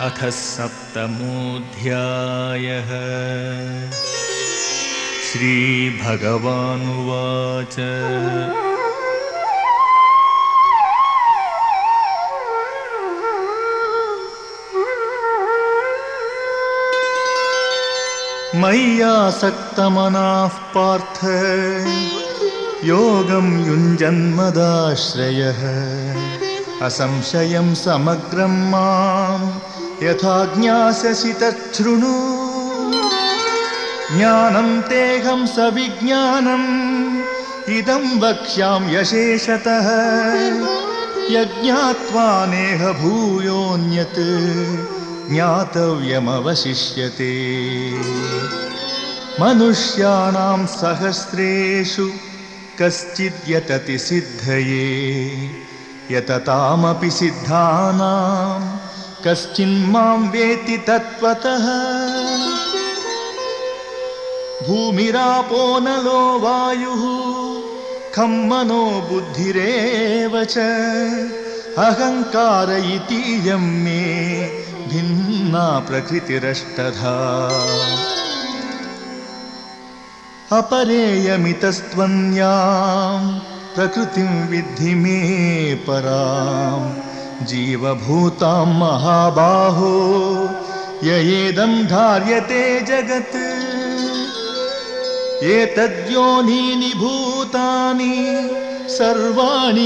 अथ सप्तमोऽध्यायः। श्रीभगवानुवाच। मय्यासक्तमनाः पार्थ योगं युञ्जन्मदाश्रयः। असंशयं समग्रं माँ यथा ज्ञास्यसि तच्छृणु ज्ञानं तेऽहं सविज्ञानम् इदं वक्ष्यां यशेषतः। यज्ञात्वा नेह भूयोऽन्यत्, ज्ञातव्यमवशिष्यते। मनुष्याणां सहस्रेषु कश्चिद्यतति सिद्धये, यततामपि सिद्धानां कश्चिन्मां वेति तत्त्वतः। भूमिरापो नलो वायुः, खं मनो बुद्धिरेव च। अहङ्कार इतीयं मे भिन्ना प्रकृतिरष्टधा। अपरेयमितस्त्वन्यां, प्रकृतिं विद्धि मे परां जीवभूतां महाबाहो, ययेदं धार्यते जगत्। एतद्योनीनि भूतानि सर्वाणीत्युपधारय।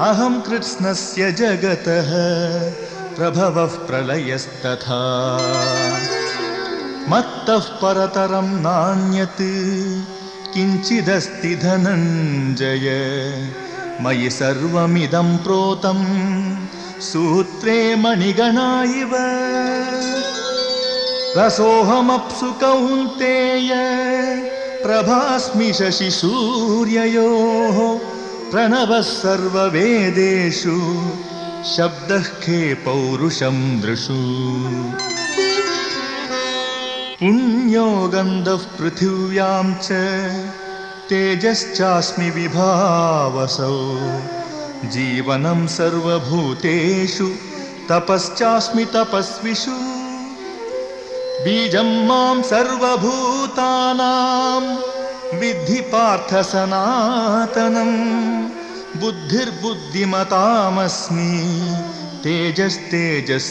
अहं कृत्स्नस्य जगतः, प्रभवः प्रलयस्तथा। मत्तः परतरं नान्यत्, किञ्चिदस्ति धनञ्जय। मयि सर्वमिदं प्रोतं। सूत्रे मणिगणा इव रसोऽहमप्सु कौन्तेय प्रभास्मि शशिसूर्ययोः प्रणवः सर्ववेदेषु शब्दः खे पौरुषं दृशु पुण्यो गन्धः पृथिव्यां च तेजश्चास्मि विभावसौ। जीवनं सर्वभूतेषु, तपश्चास्मि तपस्विषु। बीजं माँ सर्वभूतानां, विद्धि पार्थ सनातनम् बुद्धिर्बुद्धिमतामस्मि तेजस्तेजस्विनामहम्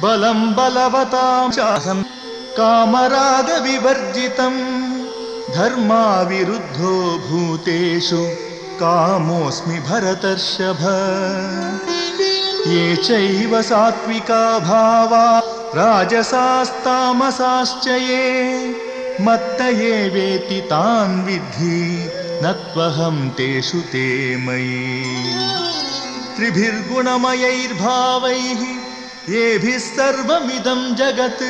बलं बलवतां चाहं कामरागविवर्जितं धर्माविरुद्धो भूतेषु कामोऽस्मि भरतर्षभ। ये चैव सात्विका भावा, राजसास्तामसाश्च ये। मत्त ये वेति तान् विद्धि, न त्वहं तेषु ते मयि। त्रिभिर्गुणमयैर्भावैः येभिः सर्वमिदं जगत्।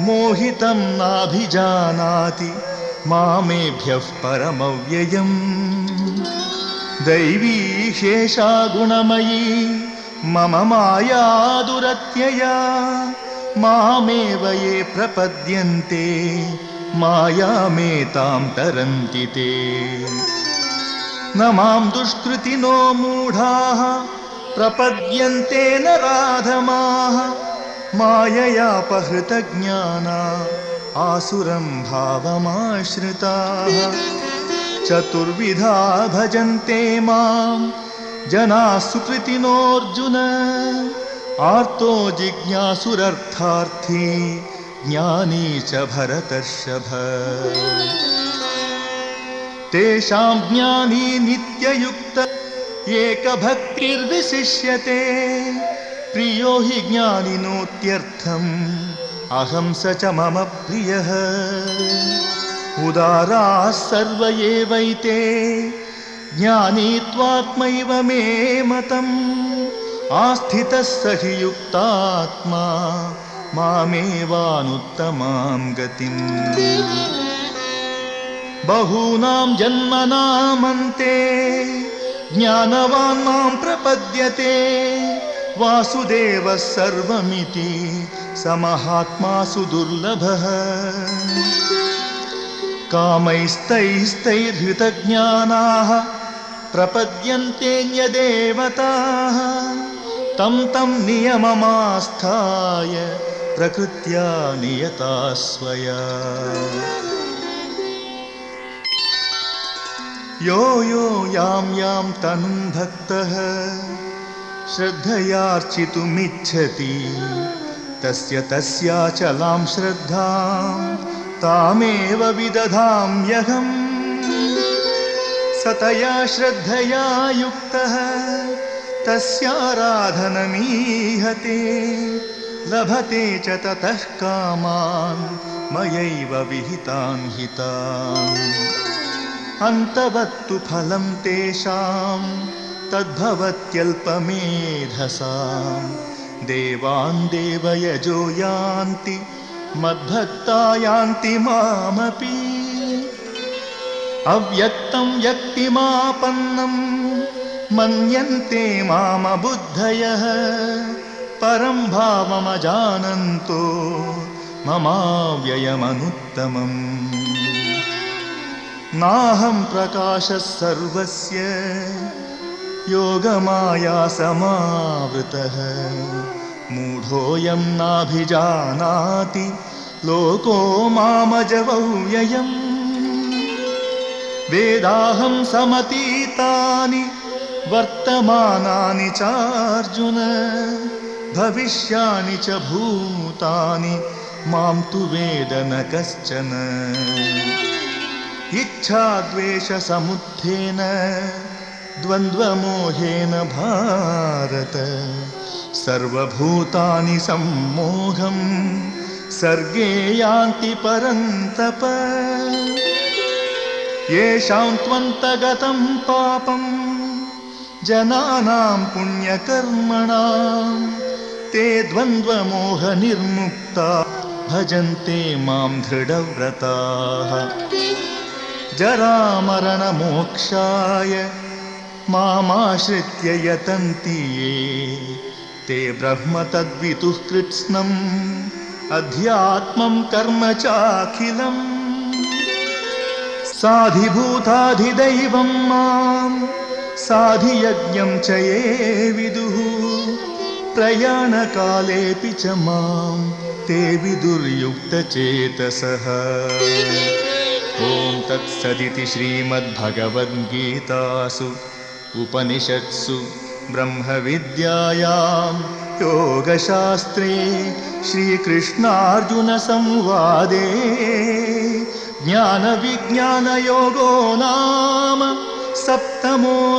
मोहितं नाभिजानाति मामेभ्यः परमव्ययम्। दैवी शेषा गुणमयी, मम माया दुरत्यया, मामेव ये प्रपद्यन्ते मायामेतां तरन्ति ते। न माँ दुष्कृतिनो मूढाः, प्रपद्यन्ते न राधमाः माययापहृतज्ञाना आसुरं भावमाश्रिताः। चतुर्विधा भजन्ते माँ जनाः सुकृतिनोऽर्जुन आर्तो जिज्ञासुरर्थार्थी, ज्ञानी च भरतर्षभ। तेषां ज्ञानी नित्ययुक्त, एकभक्तिर्विशिष्यते। प्रियो हि ज्ञानिनोत्यर्थम्। अहं स च मम प्रियः। उदाराः सर्व एवैते ज्ञानी त्वात्मैव मे मतम्। आस्थितः स हि युक्तात्मा। मामेवानुत्तमां गतिम्। बहूनां जन्मनामन्ते। ज्ञानवान् मां प्रपद्यते वासुदेवः सर्वमिति स महात्मासु दुर्लभः। कामैस्तैस्तैर्हृतज्ञानाः प्रपद्यन्तेऽन्यदेवताः। तं तं नियममास्थाय प्रकृत्या नियता स्वया यो यो यां यां तनुं भक्तः। श्रद्धयार्चितुमिच्छति। तस्य तस्याचलां श्रद्धां, तामेव विदधाम्यहम् सतया श्रद्धया युक्तः, तस्याराधनमीहते, लभते च ततः कामान्, मयैव विहितान् हितान्। अन्तवत्तु फलं तेषां तद्भवत्यल्पमेधसां देवान् देवयजो यान्ति, मद्भक्ता यान्ति मामपि। अव्यक्तं व्यक्तिमापन्नं, मन्यन्ते मामबुद्धयः। परं भावमजानन्तो ममाव्ययमनुत्तमम्। नाहं प्रकाशः सर्वस्य योगमाया समावृतः मूढोऽयं नाभिजानाति लोको मामजवव्ययम्। वेदाहं समतीतानि, वर्तमानानि चार्जुन, भविष्यानि च भूतानि, माँ तु वेद न कश्चन। इच्छाद्वेषसमुत्थेन द्वन्द्वमोहेन भारत। सर्वभूतानि सम्मोहं, सर्गे यान्ति परन्तप। येषां त्वन्तगतं पापं, जनानां पुण्यकर्मणां, ते द्वन्द्वमोहनिर्मुक्ता, भजन्ते माँ दृढव्रताः। जरामरणमोक्षाय मामाश्रित्य यतन्ति ये। ते ब्रह्म तद्वितुः कृत्स्नम् अध्यात्मं कर्म चाखिलम्। साधिभूताधिदैवं माँ साधियज्ञं च ये विदुः। च माँ ते विदुर्युक्तचेतसः। ॐ तत्सदिति श्रीमद्भगवद्गीतासु। उपनिषत्सु ब्रह्म ब्रह्मविद्यायां योगशास्त्रे विज्ञान योगो नाम सप्तमोऽध्यायः।